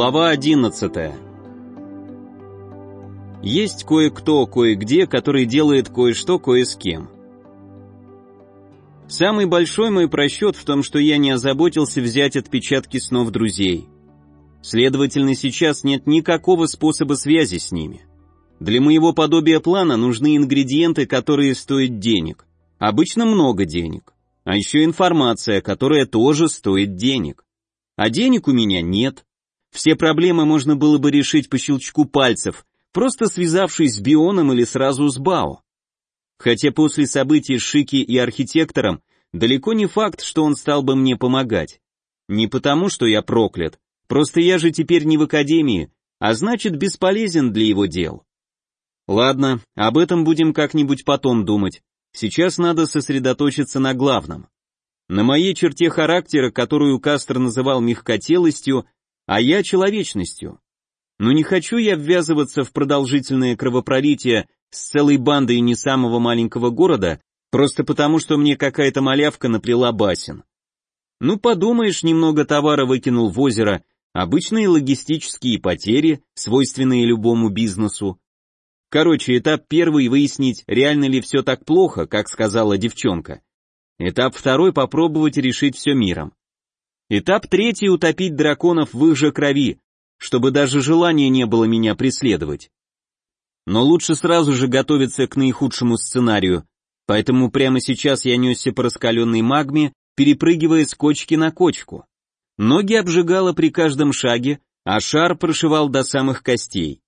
Глава 11. Есть кое-кто, кое-где, который делает кое-что кое с кем. Самый большой мой просчет в том, что я не озаботился взять отпечатки снов друзей. Следовательно, сейчас нет никакого способа связи с ними. Для моего подобия плана нужны ингредиенты, которые стоят денег. Обычно много денег. А еще информация, которая тоже стоит денег. А денег у меня нет. Все проблемы можно было бы решить по щелчку пальцев, просто связавшись с Бионом или сразу с Бао. Хотя после событий с Шики и архитектором далеко не факт, что он стал бы мне помогать. Не потому, что я проклят, просто я же теперь не в академии, а значит бесполезен для его дел. Ладно, об этом будем как-нибудь потом думать. Сейчас надо сосредоточиться на главном. На моей черте характера, которую Кастер называл мягкотелостью, а я человечностью. Но не хочу я ввязываться в продолжительное кровопролитие с целой бандой не самого маленького города, просто потому что мне какая-то малявка наплела басен. Ну подумаешь, немного товара выкинул в озеро, обычные логистические потери, свойственные любому бизнесу. Короче, этап первый выяснить, реально ли все так плохо, как сказала девчонка. Этап второй попробовать решить все миром. Этап третий — утопить драконов в их же крови, чтобы даже желания не было меня преследовать. Но лучше сразу же готовиться к наихудшему сценарию, поэтому прямо сейчас я несся по раскаленной магме, перепрыгивая с кочки на кочку. Ноги обжигало при каждом шаге, а шар прошивал до самых костей.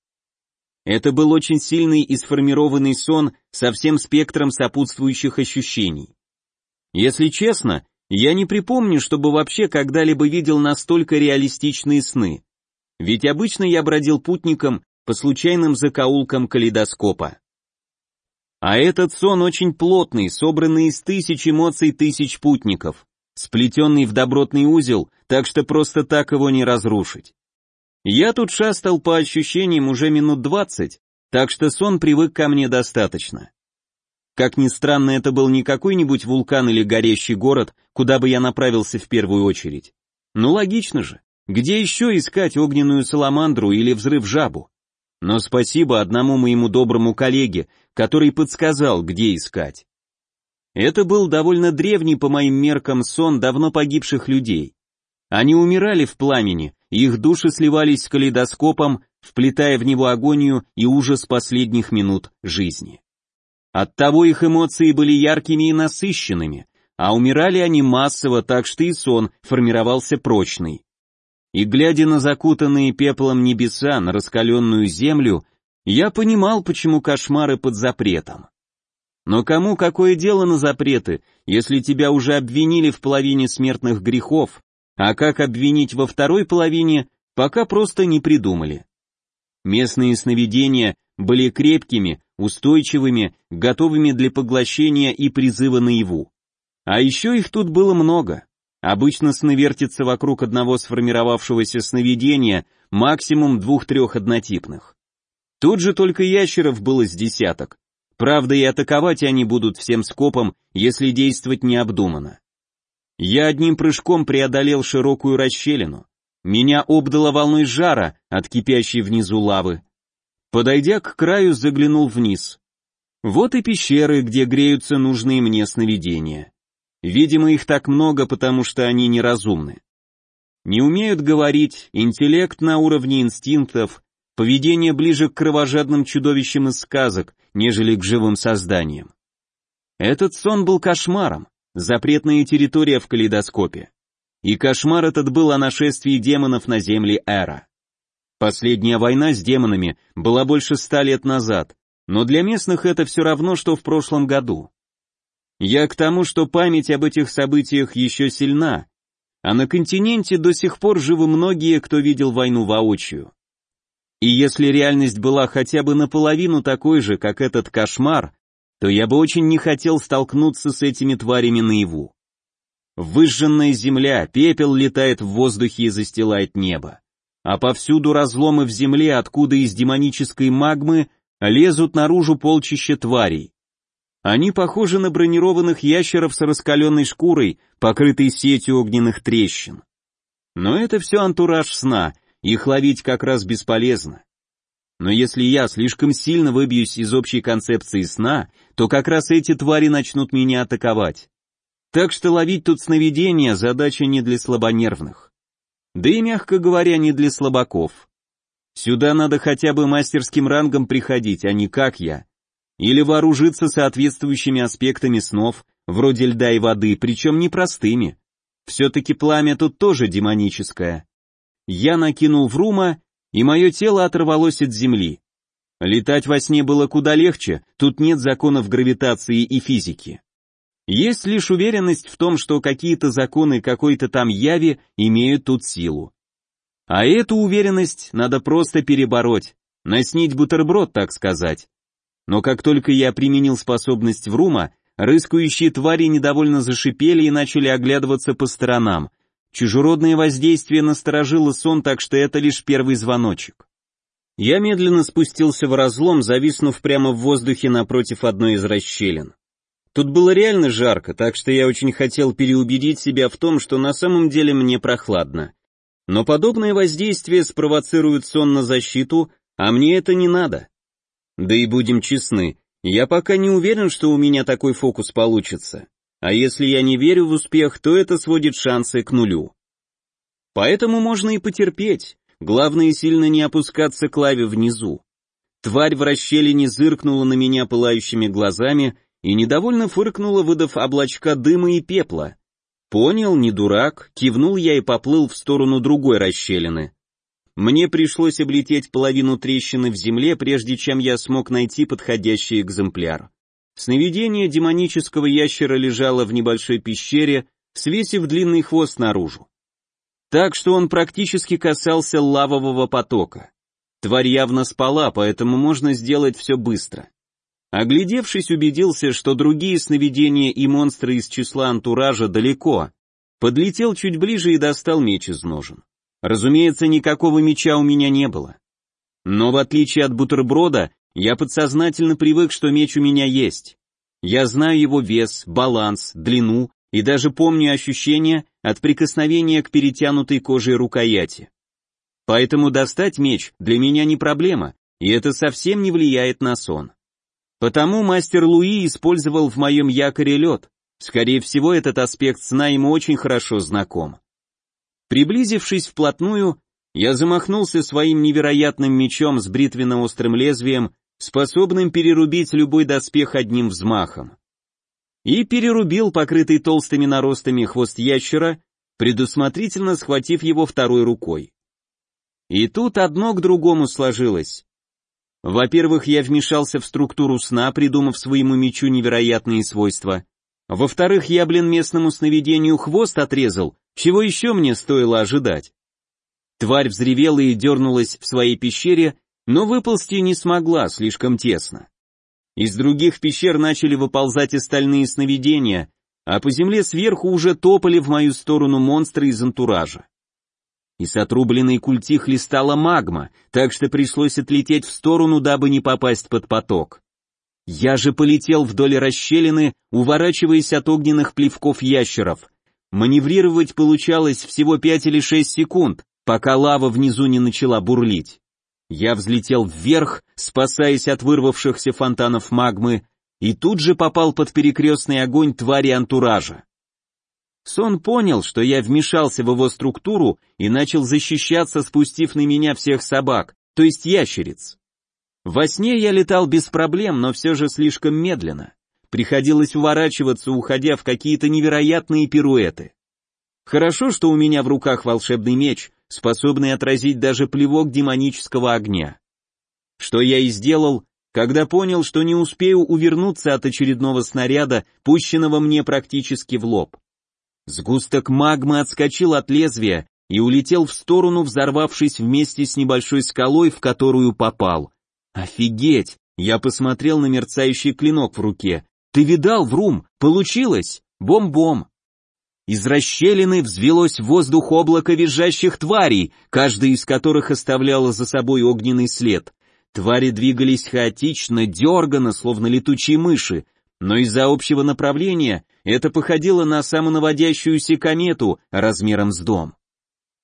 Это был очень сильный и сформированный сон со всем спектром сопутствующих ощущений. Если честно, я не припомню, чтобы вообще когда-либо видел настолько реалистичные сны. Ведь обычно я бродил путником по случайным закоулкам калейдоскопа. А этот сон очень плотный, собранный из тысяч эмоций тысяч путников, сплетенный в добротный узел, так что просто так его не разрушить. Я тут шастал по ощущениям уже минут двадцать, так что сон привык ко мне достаточно. Как ни странно, это был не какой-нибудь вулкан или горящий город, куда бы я направился в первую очередь. Ну логично же, где еще искать огненную саламандру или взрыв жабу? Но спасибо одному моему доброму коллеге, который подсказал, где искать. Это был довольно древний по моим меркам сон давно погибших людей. Они умирали в пламени, их души сливались с калейдоскопом, вплетая в него агонию и ужас последних минут жизни. Оттого их эмоции были яркими и насыщенными, а умирали они массово, так что и сон формировался прочный. И глядя на закутанные пеплом небеса, на раскаленную землю, я понимал, почему кошмары под запретом. Но кому какое дело на запреты, если тебя уже обвинили в половине смертных грехов, а как обвинить во второй половине, пока просто не придумали. Местные сновидения были крепкими, устойчивыми, готовыми для поглощения и призыва наяву. А еще их тут было много. Обычно сны вертятся вокруг одного сформировавшегося сновидения, максимум двух-трех однотипных. Тут же только ящеров было с десяток. Правда, и атаковать они будут всем скопом, если действовать необдуманно. Я одним прыжком преодолел широкую расщелину. Меня обдало волной жара от кипящей внизу лавы, Подойдя к краю, заглянул вниз. Вот и пещеры, где греются нужные мне сновидения. Видимо, их так много, потому что они неразумны. Не умеют говорить, интеллект на уровне инстинктов, поведение ближе к кровожадным чудовищам из сказок, нежели к живым созданиям. Этот сон был кошмаром, запретная территория в калейдоскопе. И кошмар этот был о нашествии демонов на земле Эра. Последняя война с демонами была больше ста лет назад, но для местных это все равно, что в прошлом году. Я к тому, что память об этих событиях еще сильна, а на континенте до сих пор живы многие, кто видел войну воочию. И если реальность была хотя бы наполовину такой же, как этот кошмар, то я бы очень не хотел столкнуться с этими тварями наяву. Выжженная земля, пепел летает в воздухе и застилает небо а повсюду разломы в земле, откуда из демонической магмы лезут наружу полчища тварей. Они похожи на бронированных ящеров с раскаленной шкурой, покрытой сетью огненных трещин. Но это все антураж сна, их ловить как раз бесполезно. Но если я слишком сильно выбьюсь из общей концепции сна, то как раз эти твари начнут меня атаковать. Так что ловить тут сновидения задача не для слабонервных. Да и, мягко говоря, не для слабаков. Сюда надо хотя бы мастерским рангом приходить, а не как я. Или вооружиться соответствующими аспектами снов, вроде льда и воды, причем непростыми. Все-таки пламя тут тоже демоническое. Я накинул в рума, и мое тело оторвалось от земли. Летать во сне было куда легче, тут нет законов гравитации и физики. Есть лишь уверенность в том, что какие-то законы какой-то там яви имеют тут силу. А эту уверенность надо просто перебороть, наснить бутерброд, так сказать. Но как только я применил способность Врума, рыскающие твари недовольно зашипели и начали оглядываться по сторонам. Чужеродное воздействие насторожило сон, так что это лишь первый звоночек. Я медленно спустился в разлом, зависнув прямо в воздухе напротив одной из расщелин. Тут было реально жарко, так что я очень хотел переубедить себя в том, что на самом деле мне прохладно. Но подобное воздействие спровоцирует сон на защиту, а мне это не надо. Да и будем честны, я пока не уверен, что у меня такой фокус получится. А если я не верю в успех, то это сводит шансы к нулю. Поэтому можно и потерпеть, главное сильно не опускаться к лаве внизу. Тварь в расщелине зыркнула на меня пылающими глазами и недовольно фыркнула, выдав облачка дыма и пепла. Понял, не дурак, кивнул я и поплыл в сторону другой расщелины. Мне пришлось облететь половину трещины в земле, прежде чем я смог найти подходящий экземпляр. Сновидение демонического ящера лежало в небольшой пещере, свесив длинный хвост наружу. Так что он практически касался лавового потока. Тварь явно спала, поэтому можно сделать все быстро. Оглядевшись, убедился, что другие сновидения и монстры из числа антуража далеко. Подлетел чуть ближе и достал меч из ножен. Разумеется, никакого меча у меня не было. Но в отличие от бутерброда, я подсознательно привык, что меч у меня есть. Я знаю его вес, баланс, длину и даже помню ощущения от прикосновения к перетянутой кожей рукояти. Поэтому достать меч для меня не проблема, и это совсем не влияет на сон. Потому мастер Луи использовал в моем якоре лед. Скорее всего, этот аспект сна ему очень хорошо знаком. Приблизившись вплотную, я замахнулся своим невероятным мечом с бритвенно-острым лезвием, способным перерубить любой доспех одним взмахом. И перерубил покрытый толстыми наростами хвост ящера, предусмотрительно схватив его второй рукой. И тут одно к другому сложилось. Во-первых, я вмешался в структуру сна, придумав своему мечу невероятные свойства. Во-вторых, я, блин, местному сновидению хвост отрезал, чего еще мне стоило ожидать. Тварь взревела и дернулась в своей пещере, но выползти не смогла, слишком тесно. Из других пещер начали выползать остальные сновидения, а по земле сверху уже топали в мою сторону монстры из антуража и с отрубленной культи хлестала магма, так что пришлось отлететь в сторону, дабы не попасть под поток. Я же полетел вдоль расщелины, уворачиваясь от огненных плевков ящеров. Маневрировать получалось всего пять или шесть секунд, пока лава внизу не начала бурлить. Я взлетел вверх, спасаясь от вырвавшихся фонтанов магмы, и тут же попал под перекрестный огонь твари антуража. Сон понял, что я вмешался в его структуру и начал защищаться, спустив на меня всех собак, то есть ящериц. Во сне я летал без проблем, но все же слишком медленно. Приходилось уворачиваться, уходя в какие-то невероятные пируэты. Хорошо, что у меня в руках волшебный меч, способный отразить даже плевок демонического огня. Что я и сделал, когда понял, что не успею увернуться от очередного снаряда, пущенного мне практически в лоб. Сгусток магмы отскочил от лезвия и улетел в сторону, взорвавшись вместе с небольшой скалой, в которую попал. Офигеть! Я посмотрел на мерцающий клинок в руке. Ты видал, Врум? Получилось! Бом-бом! Из расщелины взвелось в воздух облако визжащих тварей, каждая из которых оставляла за собой огненный след. Твари двигались хаотично, дерганно, словно летучие мыши, но из-за общего направления это походило на самонаводящуюся комету размером с дом.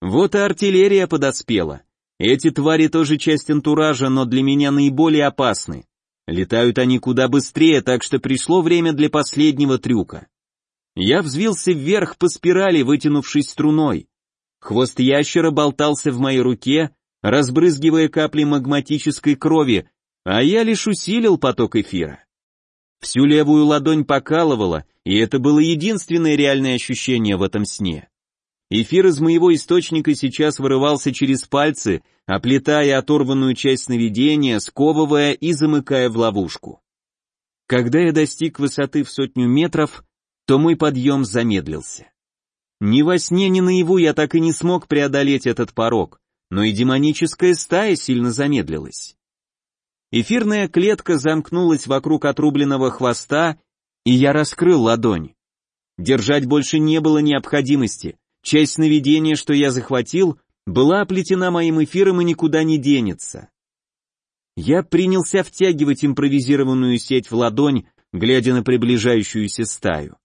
Вот и артиллерия подоспела. Эти твари тоже часть антуража, но для меня наиболее опасны. Летают они куда быстрее, так что пришло время для последнего трюка. Я взвился вверх по спирали, вытянувшись струной. Хвост ящера болтался в моей руке, разбрызгивая капли магматической крови, а я лишь усилил поток эфира. Всю левую ладонь покалывало, и это было единственное реальное ощущение в этом сне. Эфир из моего источника сейчас вырывался через пальцы, оплетая оторванную часть сновидения, сковывая и замыкая в ловушку. Когда я достиг высоты в сотню метров, то мой подъем замедлился. Ни во сне, ни наяву я так и не смог преодолеть этот порог, но и демоническая стая сильно замедлилась. Эфирная клетка замкнулась вокруг отрубленного хвоста, и я раскрыл ладонь. Держать больше не было необходимости, Часть сновидения, что я захватил, была оплетена моим эфиром и никуда не денется. Я принялся втягивать импровизированную сеть в ладонь, глядя на приближающуюся стаю.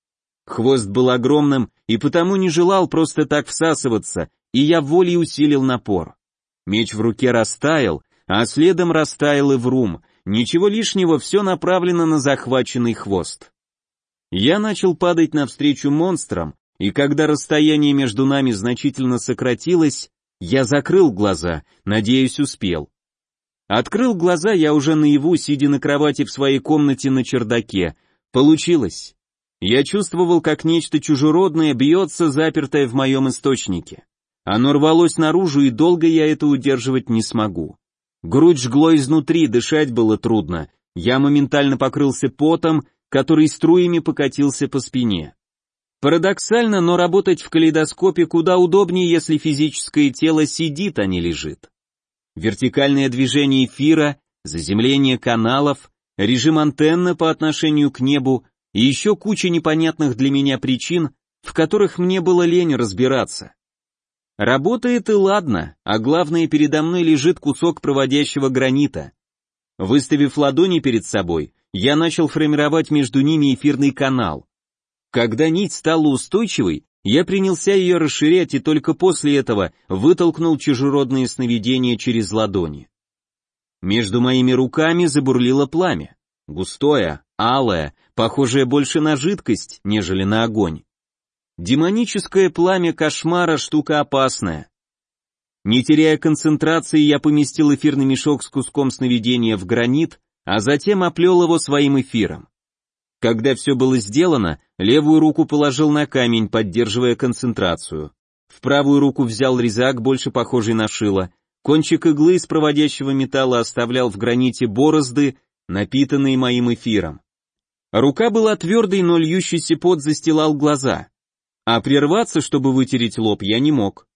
Хвост был огромным и потому не желал просто так всасываться, и я волей усилил напор. Меч в руке растаял, а следом растаял и врум, ничего лишнего, все направлено на захваченный хвост. Я начал падать навстречу монстрам, и когда расстояние между нами значительно сократилось, я закрыл глаза, надеюсь, успел. Открыл глаза я уже наяву, сидя на кровати в своей комнате на чердаке. Получилось. Я чувствовал, как нечто чужеродное бьется, запертое в моем источнике. Оно рвалось наружу, и долго я это удерживать не смогу. Грудь жгло изнутри, дышать было трудно. Я моментально покрылся потом, который струями покатился по спине. Парадоксально, но работать в калейдоскопе куда удобнее, если физическое тело сидит, а не лежит. Вертикальное движение эфира, заземление каналов, режим антенны по отношению к небу и еще куча непонятных для меня причин, в которых мне было лень разбираться. Работает и ладно, а главное, передо мной лежит кусок проводящего гранита. Выставив ладони перед собой, я начал формировать между ними эфирный канал. Когда нить стала устойчивой, я принялся ее расширять и только после этого вытолкнул чужеродные сновидения через ладони. Между моими руками забурлило пламя. Густое, алое, похожее больше на жидкость, нежели на огонь. Демоническое пламя кошмара штука опасная. Не теряя концентрации, я поместил эфирный мешок с куском сновидения в гранит, а затем оплел его своим эфиром. Когда все было сделано, левую руку положил на камень, поддерживая концентрацию. В правую руку взял резак, больше похожий на шило. Кончик иглы из проводящего металла оставлял в граните борозды, напитанные моим эфиром. Рука была твердой, но льющийся пот застилал глаза. А прерваться, чтобы вытереть лоб, я не мог.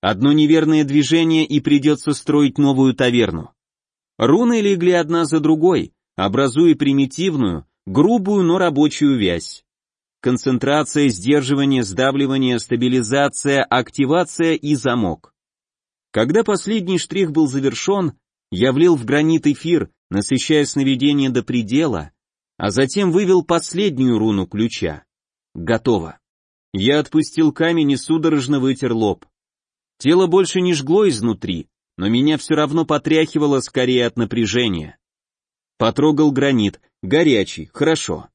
Одно неверное движение, и придется строить новую таверну. Руны легли одна за другой, образуя примитивную, грубую, но рабочую вязь. Концентрация, сдерживание, сдавливание, стабилизация, активация и замок. Когда последний штрих был завершен, я влил в гранит эфир, насыщая сновидение до предела, а затем вывел последнюю руну ключа. Готово. Я отпустил камень и судорожно вытер лоб. Тело больше не жгло изнутри, но меня все равно потряхивало скорее от напряжения. Потрогал гранит, горячий, хорошо.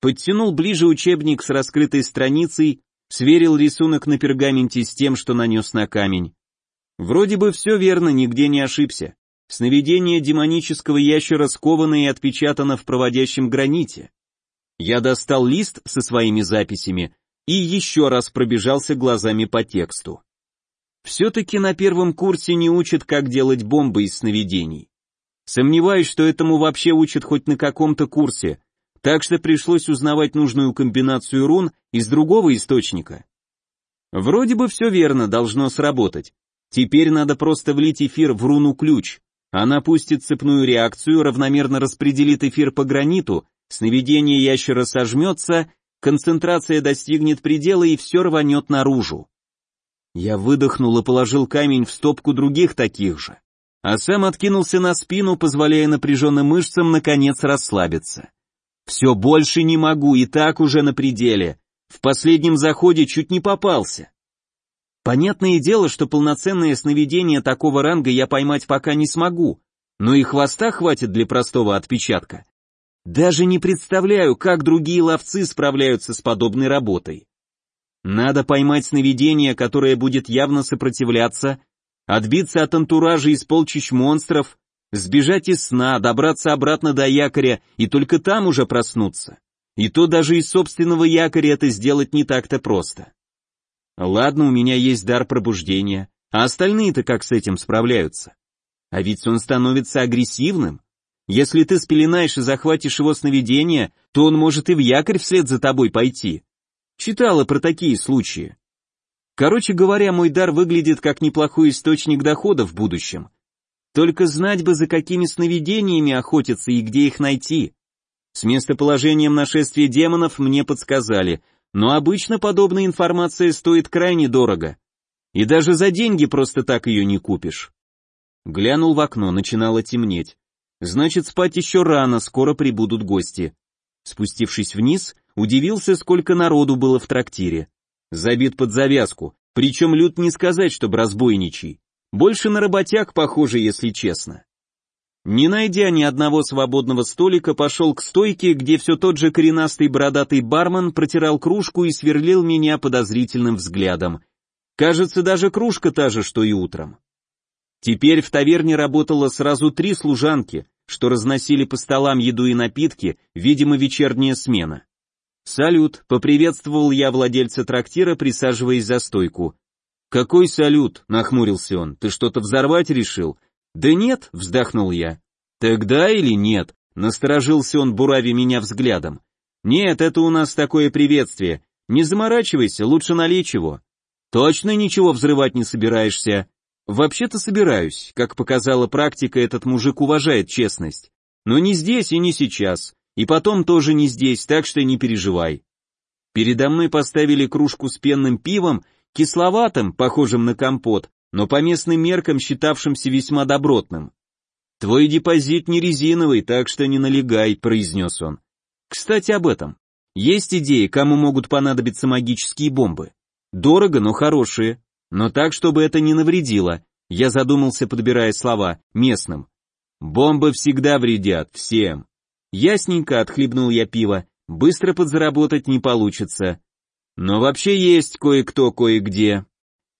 Подтянул ближе учебник с раскрытой страницей, сверил рисунок на пергаменте с тем, что нанес на камень. Вроде бы все верно, нигде не ошибся. Сновидение демонического ящера сковано и отпечатано в проводящем граните. Я достал лист со своими записями и еще раз пробежался глазами по тексту. Все-таки на первом курсе не учат, как делать бомбы из сновидений. Сомневаюсь, что этому вообще учат хоть на каком-то курсе, так что пришлось узнавать нужную комбинацию рун из другого источника. Вроде бы все верно, должно сработать. Теперь надо просто влить эфир в руну ключ. Она пустит цепную реакцию, равномерно распределит эфир по граниту, сновидение ящера сожмется, концентрация достигнет предела и все рванет наружу. Я выдохнул и положил камень в стопку других таких же а сам откинулся на спину, позволяя напряженным мышцам наконец расслабиться. Все больше не могу, и так уже на пределе. В последнем заходе чуть не попался. Понятное дело, что полноценное сновидение такого ранга я поймать пока не смогу, но и хвоста хватит для простого отпечатка. Даже не представляю, как другие ловцы справляются с подобной работой. Надо поймать сновидение, которое будет явно сопротивляться, отбиться от антуража из полчищ монстров, сбежать из сна, добраться обратно до якоря и только там уже проснуться. И то даже из собственного якоря это сделать не так-то просто. Ладно, у меня есть дар пробуждения, а остальные-то как с этим справляются? А ведь он становится агрессивным. Если ты спеленаешь и захватишь его сновидение, то он может и в якорь вслед за тобой пойти. Читала про такие случаи. Короче говоря, мой дар выглядит как неплохой источник дохода в будущем. Только знать бы, за какими сновидениями охотятся и где их найти. С местоположением нашествия демонов мне подсказали, но обычно подобная информация стоит крайне дорого. И даже за деньги просто так ее не купишь. Глянул в окно, начинало темнеть. Значит, спать еще рано, скоро прибудут гости. Спустившись вниз, удивился, сколько народу было в трактире. Забит под завязку, причем люд не сказать, чтобы разбойничий. Больше на работяг похоже, если честно. Не найдя ни одного свободного столика, пошел к стойке, где все тот же коренастый бородатый бармен протирал кружку и сверлил меня подозрительным взглядом. Кажется, даже кружка та же, что и утром. Теперь в таверне работало сразу три служанки, что разносили по столам еду и напитки, видимо, вечерняя смена. «Салют», — поприветствовал я владельца трактира, присаживаясь за стойку. «Какой салют?» — нахмурился он. «Ты что-то взорвать решил? «Да нет», — вздохнул я. «Тогда или нет?» — насторожился он, бурави меня взглядом. «Нет, это у нас такое приветствие. Не заморачивайся, лучше налей чего». «Точно ничего взрывать не собираешься?» «Вообще-то собираюсь. Как показала практика, этот мужик уважает честность. Но не здесь и не сейчас. И потом тоже не здесь, так что не переживай». Передо мной поставили кружку с пенным пивом, кисловатым, похожим на компот, но по местным меркам считавшимся весьма добротным. «Твой депозит не резиновый, так что не налегай», — произнес он. «Кстати, об этом. Есть идеи, кому могут понадобиться магические бомбы. Дорого, но хорошие. Но так, чтобы это не навредило. Я задумался, подбирая слова, местным. Бомбы всегда вредят, всем. Ясненько отхлебнул я пиво, быстро подзаработать не получится. Но вообще есть кое-кто кое-где.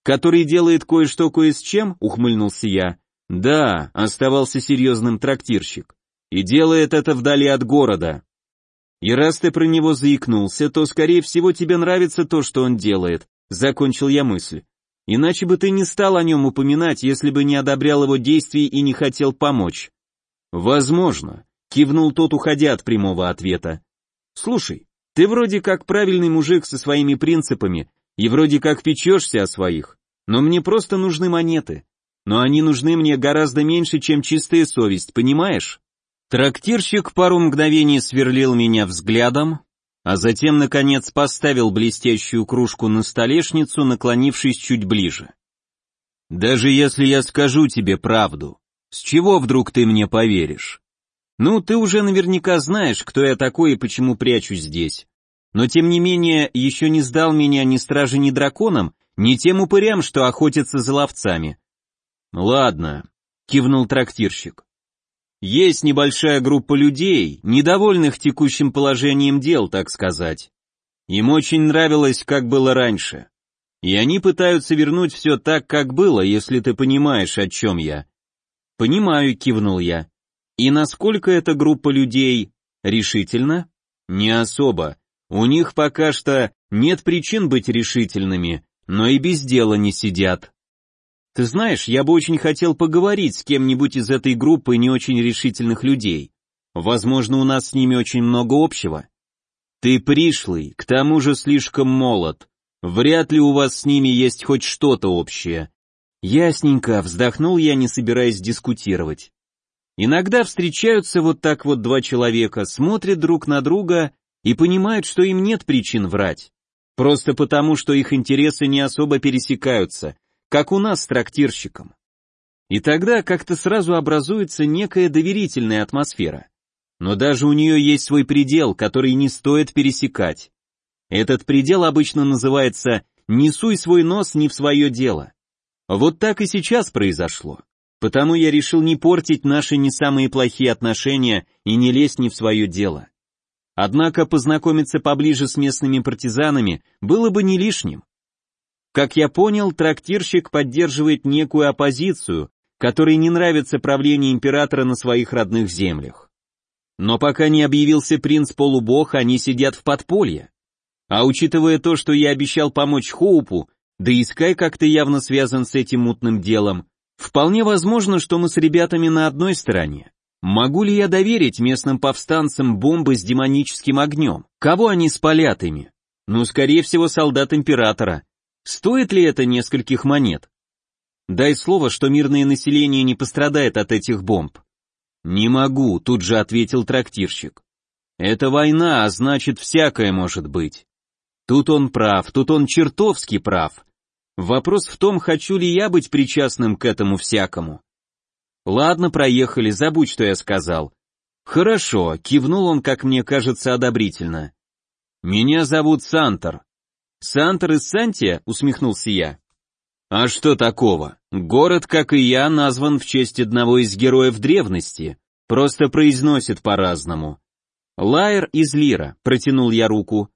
«Который делает кое-что кое с чем?» — ухмыльнулся я. «Да», — оставался серьезным трактирщик. «И делает это вдали от города». «И раз ты про него заикнулся, то, скорее всего, тебе нравится то, что он делает», — закончил я мысль. «Иначе бы ты не стал о нем упоминать, если бы не одобрял его действий и не хотел помочь». «Возможно», — кивнул тот, уходя от прямого ответа. «Слушай, ты вроде как правильный мужик со своими принципами, и вроде как печешься о своих, но мне просто нужны монеты. Но они нужны мне гораздо меньше, чем чистая совесть, понимаешь? Трактирщик пару мгновений сверлил меня взглядом, а затем, наконец, поставил блестящую кружку на столешницу, наклонившись чуть ближе. «Даже если я скажу тебе правду, с чего вдруг ты мне поверишь? Ну, ты уже наверняка знаешь, кто я такой и почему прячусь здесь но тем не менее еще не сдал меня ни стражи, ни драконам, ни тем упырям, что охотятся за ловцами. Ладно, кивнул трактирщик. Есть небольшая группа людей, недовольных текущим положением дел, так сказать. Им очень нравилось, как было раньше. И они пытаются вернуть все так, как было, если ты понимаешь, о чем я. Понимаю, кивнул я. И насколько эта группа людей решительно? Не особо. У них пока что нет причин быть решительными, но и без дела не сидят. Ты знаешь, я бы очень хотел поговорить с кем-нибудь из этой группы не очень решительных людей. Возможно, у нас с ними очень много общего. Ты пришлый, к тому же слишком молод. Вряд ли у вас с ними есть хоть что-то общее. Ясненько, вздохнул я, не собираясь дискутировать. Иногда встречаются вот так вот два человека, смотрят друг на друга и понимают, что им нет причин врать. Просто потому, что их интересы не особо пересекаются, как у нас с трактирщиком. И тогда как-то сразу образуется некая доверительная атмосфера. Но даже у нее есть свой предел, который не стоит пересекать. Этот предел обычно называется не суй свой нос не в свое дело. Вот так и сейчас произошло. Потому я решил не портить наши не самые плохие отношения и не лезть не в свое дело. Однако познакомиться поближе с местными партизанами было бы не лишним. Как я понял, трактирщик поддерживает некую оппозицию, которой не нравится правление императора на своих родных землях. Но пока не объявился принц-полубог, они сидят в подполье. А учитывая то, что я обещал помочь Хоупу, да и Скай как-то явно связан с этим мутным делом, вполне возможно, что мы с ребятами на одной стороне. Могу ли я доверить местным повстанцам бомбы с демоническим огнем? Кого они спалят ими? Ну, скорее всего, солдат императора. Стоит ли это нескольких монет? Дай слово, что мирное население не пострадает от этих бомб. Не могу, тут же ответил трактирщик. Это война, а значит, всякое может быть. Тут он прав, тут он чертовски прав. Вопрос в том, хочу ли я быть причастным к этому всякому. Ладно, проехали, забудь, что я сказал. Хорошо, кивнул он, как мне кажется, одобрительно. Меня зовут Сантор. Сантор из Сантия, усмехнулся я. А что такого? Город, как и я, назван в честь одного из героев древности, просто произносит по-разному. Лайер из Лира, протянул я руку.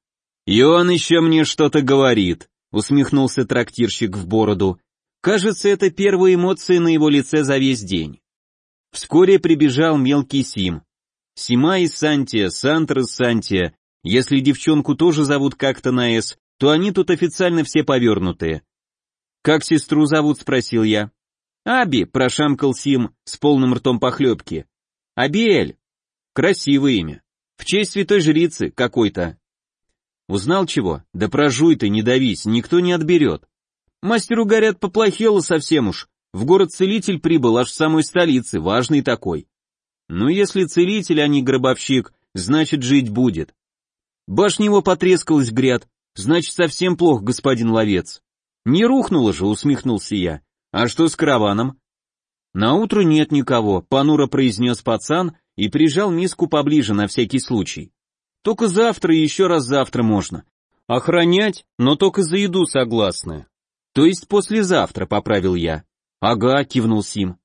И он еще мне что-то говорит, усмехнулся трактирщик в бороду. Кажется, это первые эмоции на его лице за весь день. Вскоре прибежал мелкий Сим. Сима из Сантия, Сантр из Сантия. Если девчонку тоже зовут как-то на «С», то они тут официально все повернутые. «Как сестру зовут?» — спросил я. «Аби», — прошамкал Сим с полным ртом похлебки. «Абиэль». Красивое имя. В честь святой жрицы какой-то. Узнал чего? Да прожуй ты, не давись, никто не отберет. Мастеру, горят, поплохело совсем уж. В город целитель прибыл аж в самой столице, важный такой. Ну, если целитель, а не гробовщик, значит, жить будет. Башня его потрескалась, гряд, значит, совсем плохо, господин ловец. Не рухнуло же, усмехнулся я. А что с караваном? На утро нет никого, понуро произнес пацан и прижал миску поближе на всякий случай. Только завтра и еще раз завтра можно. Охранять, но только за еду согласны. То есть послезавтра, поправил я. Ага, кивнул Сим.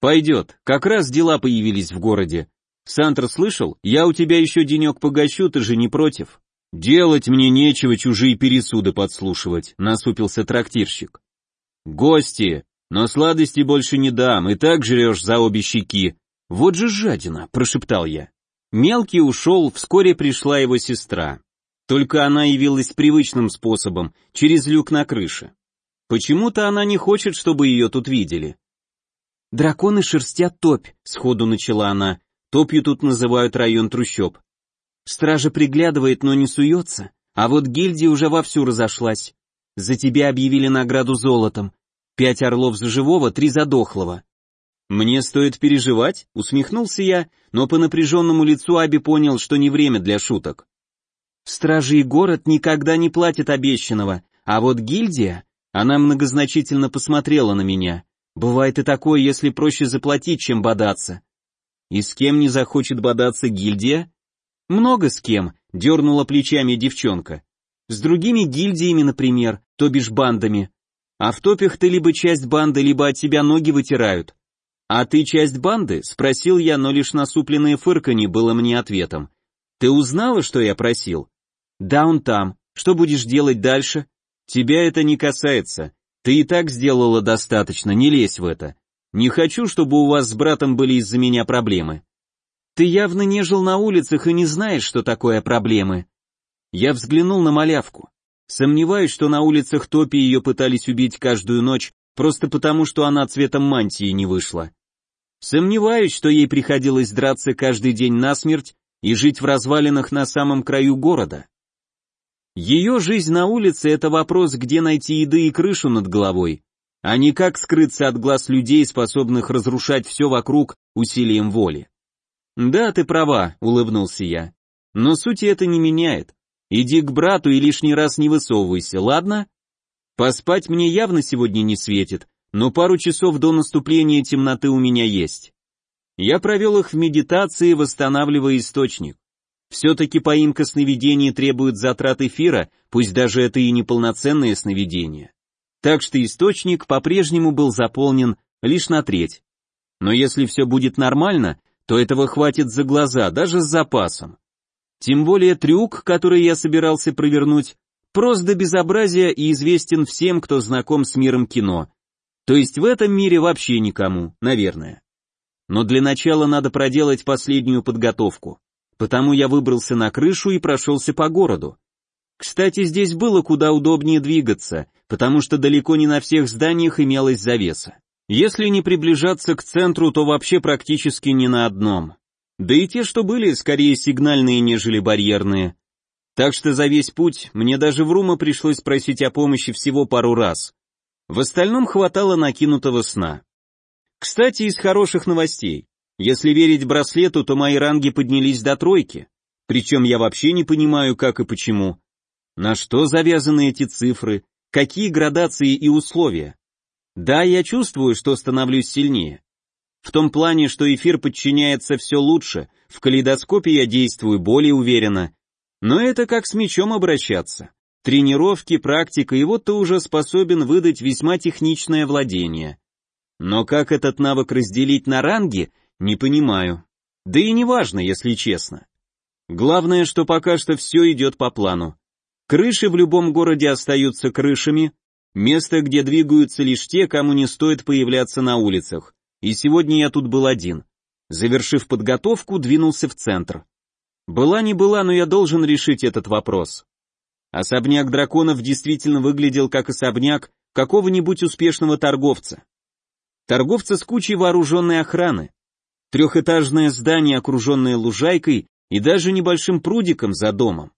Пойдет, как раз дела появились в городе. Сантр слышал? Я у тебя еще денек погощу, ты же не против? Делать мне нечего чужие пересуды подслушивать, насупился трактирщик. Гости, но сладости больше не дам, и так жрешь за обе щеки. Вот же жадина, прошептал я. Мелкий ушел, вскоре пришла его сестра. Только она явилась привычным способом, через люк на крыше. Почему-то она не хочет, чтобы ее тут видели. «Драконы шерстят топь», — сходу начала она. Топью тут называют район трущоб. Стража приглядывает, но не суется, а вот гильдия уже вовсю разошлась. За тебя объявили награду золотом. Пять орлов за живого, три за дохлого. Мне стоит переживать, усмехнулся я, но по напряженному лицу Аби понял, что не время для шуток. Стражи и город никогда не платят обещанного, а вот гильдия... Она многозначительно посмотрела на меня. Бывает и такое, если проще заплатить, чем бодаться. И с кем не захочет бодаться гильдия? Много с кем, дернула плечами девчонка. С другими гильдиями, например, то бишь бандами. А в топях ты либо часть банды, либо от тебя ноги вытирают. А ты часть банды? Спросил я, но лишь насупленное фырканье было мне ответом. Ты узнала, что я просил? Да, он там. Что будешь делать дальше? Тебя это не касается. Ты и так сделала достаточно, не лезь в это. Не хочу, чтобы у вас с братом были из-за меня проблемы. Ты явно не жил на улицах и не знаешь, что такое проблемы. Я взглянул на малявку. Сомневаюсь, что на улицах Топи ее пытались убить каждую ночь, просто потому, что она цветом мантии не вышла. Сомневаюсь, что ей приходилось драться каждый день насмерть и жить в развалинах на самом краю города. Ее жизнь на улице — это вопрос, где найти еды и крышу над головой, а не как скрыться от глаз людей, способных разрушать все вокруг усилием воли. «Да, ты права», — улыбнулся я. «Но сути это не меняет. Иди к брату и лишний раз не высовывайся, ладно? Поспать мне явно сегодня не светит, но пару часов до наступления темноты у меня есть. Я провел их в медитации, восстанавливая источник. Все-таки поимка сновидений требует затрат эфира, пусть даже это и неполноценное сновидение. Так что источник по-прежнему был заполнен лишь на треть. Но если все будет нормально, то этого хватит за глаза, даже с запасом. Тем более трюк, который я собирался провернуть, прост до безобразия и известен всем, кто знаком с миром кино. То есть в этом мире вообще никому, наверное. Но для начала надо проделать последнюю подготовку. Потому я выбрался на крышу и прошелся по городу. Кстати, здесь было куда удобнее двигаться, потому что далеко не на всех зданиях имелась завеса. Если не приближаться к центру, то вообще практически ни на одном. Да и те, что были, скорее сигнальные, нежели барьерные. Так что за весь путь мне даже в Рума пришлось просить о помощи всего пару раз. В остальном хватало накинутого сна. Кстати, из хороших новостей. Если верить браслету, то мои ранги поднялись до тройки. Причем я вообще не понимаю, как и почему. На что завязаны эти цифры, какие градации и условия. Да, я чувствую, что становлюсь сильнее. В том плане, что эфир подчиняется все лучше, в калейдоскопе я действую более уверенно. Но это как с мечом обращаться. Тренировки, практика, и вот ты уже способен выдать весьма техничное владение. Но как этот навык разделить на ранги, не понимаю. Да и не важно, если честно. Главное, что пока что все идет по плану. Крыши в любом городе остаются крышами, Место, где двигаются лишь те, кому не стоит появляться на улицах. И сегодня я тут был один. Завершив подготовку, двинулся в центр. Была не была, но я должен решить этот вопрос. Особняк драконов действительно выглядел как особняк какого-нибудь успешного торговца. Торговца с кучей вооруженной охраны. Трехэтажное здание, окруженное лужайкой и даже небольшим прудиком за домом.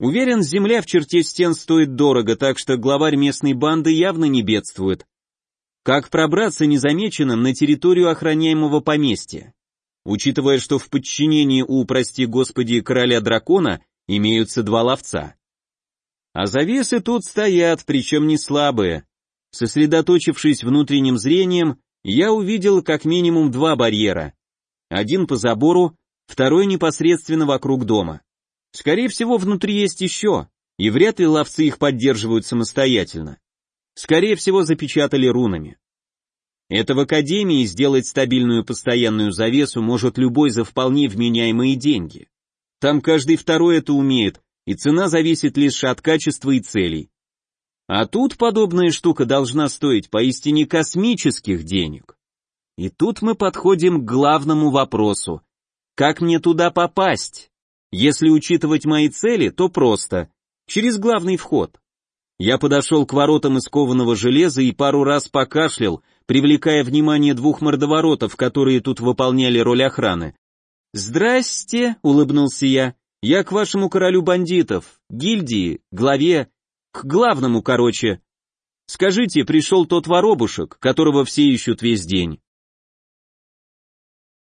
Уверен, земля в черте стен стоит дорого, так что главарь местной банды явно не бедствует. Как пробраться незамеченным на территорию охраняемого поместья? Учитывая, что в подчинении у, прости господи, короля дракона имеются два ловца. А завесы тут стоят, причем не слабые. Сосредоточившись внутренним зрением, я увидел как минимум два барьера. Один по забору, второй непосредственно вокруг дома. Скорее всего, внутри есть еще, и вряд ли ловцы их поддерживают самостоятельно. Скорее всего, запечатали рунами. Это в Академии сделать стабильную постоянную завесу может любой за вполне вменяемые деньги. Там каждый второй это умеет, и цена зависит лишь от качества и целей. А тут подобная штука должна стоить поистине космических денег. И тут мы подходим к главному вопросу. Как мне туда попасть? Если учитывать мои цели, то просто. Через главный вход. Я подошел к воротам из кованого железа и пару раз покашлял, привлекая внимание двух мордоворотов, которые тут выполняли роль охраны. «Здрасте», — улыбнулся я, — «я к вашему королю бандитов, гильдии, главе, к главному, короче. Скажите, пришел тот воробушек, которого все ищут весь день».